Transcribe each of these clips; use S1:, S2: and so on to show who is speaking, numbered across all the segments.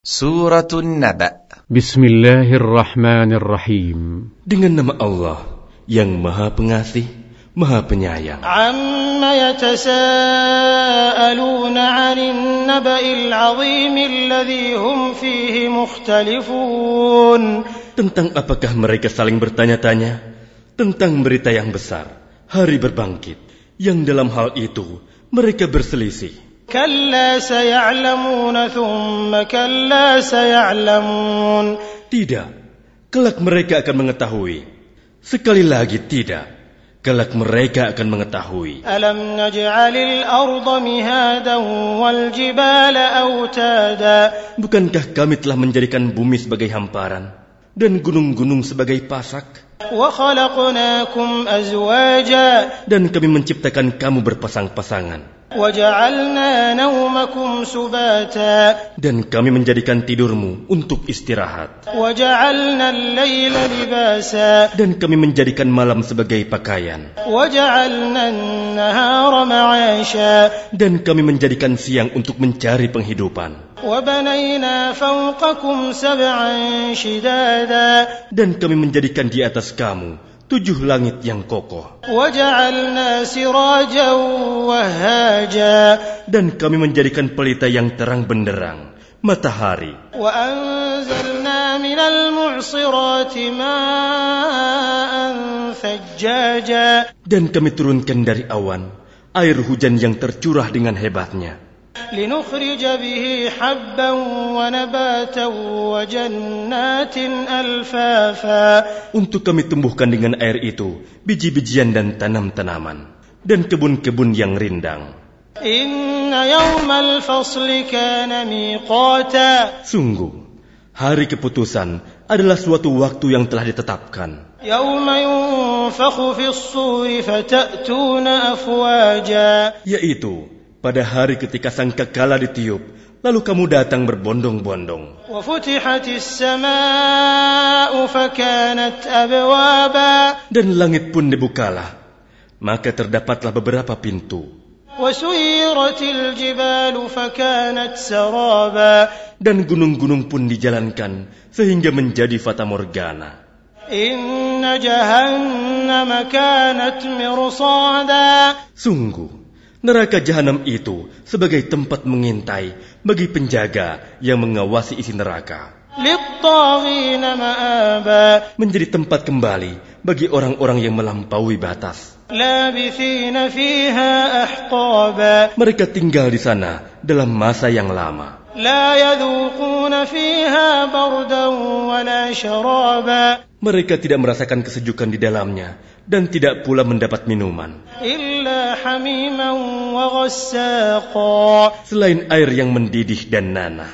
S1: Suratun Naba.
S2: Bismillahirrahmanirrahim.
S3: Dengan nama Allah yang maha pengasih, maha penyayang.
S4: Amma yatasaaluna 'anil naba'il alladhi hum fihi mukhtalifun.
S3: Tentang apakah mereka saling bertanya-tanya? Tentang berita yang besar, hari berbangkit. Yang dalam hal itu mereka berselisih. Tidak. Kelak mereka akan mengetahui. Sekali lagi tidak. Kelak mereka akan mengetahui. Bukankah kami telah menjadikan bumi sebagai hamparan dan gunung-gunung sebagai pasak? Dan kami menciptakan kamu berpasang-pasangan. Dan kami menjadikan tidurmu untuk istirahat. Dan kami menjadikan malam sebagai pakaian. Dan kami menjadikan siang untuk mencari penghidupan. Dan kami menjadikan di atas kamu tujuh langit yang kokoh. Dan kami menjadikan pelita yang terang benderang, matahari. Dan kami turunkan dari awan air hujan yang tercurah dengan hebatnya.
S4: لنخرج به حبا ونباتا وجنات ألفافا
S3: Untuk kami tumbuhkan dengan air itu biji-bijian dan tanam-tanaman. Dan kebun-kebun yang rindang.
S4: إن يوم الفصل كان ميقاتا
S3: Sungguh, hari keputusan adalah suatu waktu yang telah ditetapkan.
S4: يوم ينفخ في الصور فتأتون أفواجا
S3: Yaitu, pada hari ketika sang kekala ditiup, lalu kamu datang berbondong-bondong. Dan langit pun dibukalah, maka terdapatlah beberapa pintu. Dan gunung-gunung pun dijalankan sehingga menjadi fata morgana. Sungguh, Neraka jahanam itu sebagai tempat mengintai bagi penjaga yang mengawasi isi neraka. Menjadi tempat kembali bagi orang-orang yang melampaui batas. Mereka tinggal di sana dalam masa yang lama. Mereka tidak merasakan kesejukan di dalamnya dan tidak pula mendapat minuman. Selain air yang mendidih dan nanah.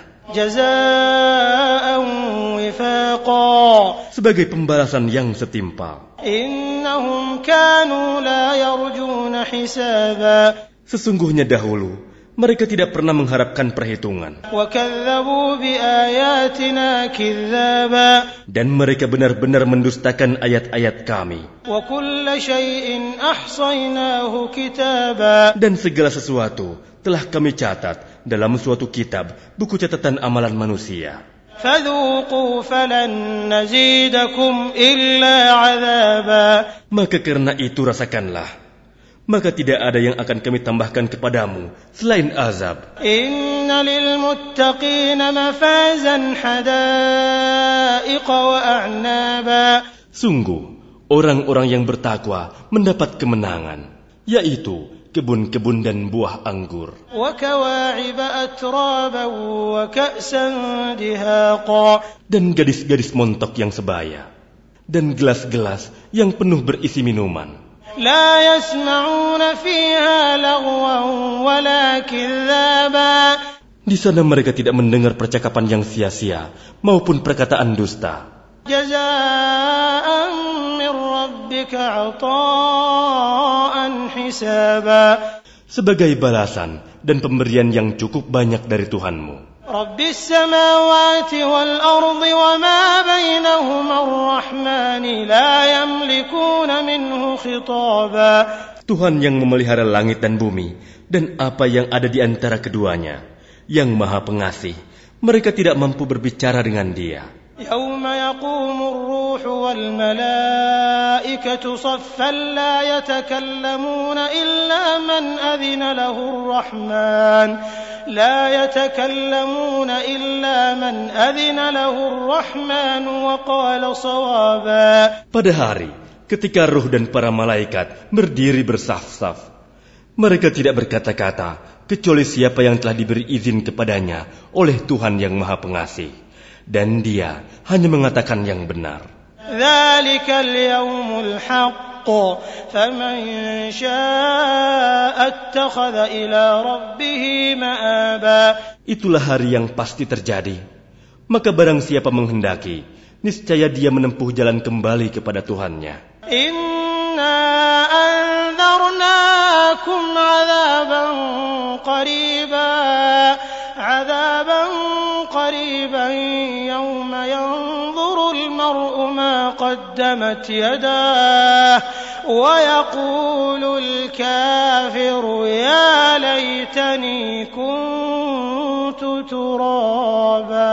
S3: Sebagai pembalasan yang setimpal. Sesungguhnya dahulu mereka tidak pernah mengharapkan perhitungan. Dan mereka benar-benar mendustakan ayat-ayat kami. Dan segala sesuatu telah kami catat dalam suatu kitab, buku catatan amalan manusia. Maka karena itu rasakanlah maka tidak ada yang akan kami tambahkan kepadamu selain azab. Sungguh, orang-orang yang bertakwa mendapat kemenangan, yaitu kebun-kebun dan buah anggur. Dan gadis-gadis montok yang sebaya. Dan gelas-gelas yang penuh berisi minuman.
S4: لا يسمعون فيها لغوا ولا كذابا
S3: Di sana mereka tidak mendengar percakapan yang sia-sia maupun perkataan dusta.
S4: جزاء من ربك عطاء حسابا
S3: Sebagai balasan dan pemberian yang cukup banyak dari Tuhanmu.
S4: رب السماوات والأرض وما بينهما الرحمن لا يملكون منه خطابا
S3: Tuhan yang memelihara langit dan bumi dan apa yang ada di antara keduanya, yang maha pengasih, Mereka tidak mampu berbicara dengan dia.
S4: يوم يقوم الروح والملائكة صفا لا يتكلمون إلا من أذن له الرحمن لا يتكلمون إلا من أذن له الرحمن وقال صوابا
S3: Pada hari ketika ruh dan para malaikat berdiri bersaf-saf, mereka tidak berkata-kata kecuali siapa yang telah diberi izin kepadanya oleh Tuhan yang Maha Pengasih. Dan dia hanya mengatakan yang benar.
S4: ذلك اليوم الحق فمن شاء اتخذ إلى ربه مآبا
S3: Itulah hari yang pasti terjadi. Maka barang siapa menghendaki, niscaya dia menempuh jalan kembali kepada Tuhannya.
S4: إنا أنذرناكم عذابا قريبا عذابا قريبا يوم ينظر المرء ما قدمت يداه ويقول الكافر يا ليتني كنت ترابا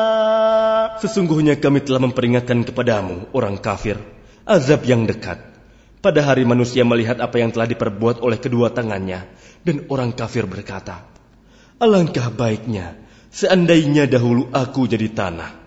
S3: Sesungguhnya kami telah memperingatkan kepadamu, orang kafir, azab yang dekat. Pada hari manusia melihat apa yang telah diperbuat oleh kedua tangannya, dan orang kafir berkata, Alangkah baiknya, seandainya dahulu aku jadi tanah.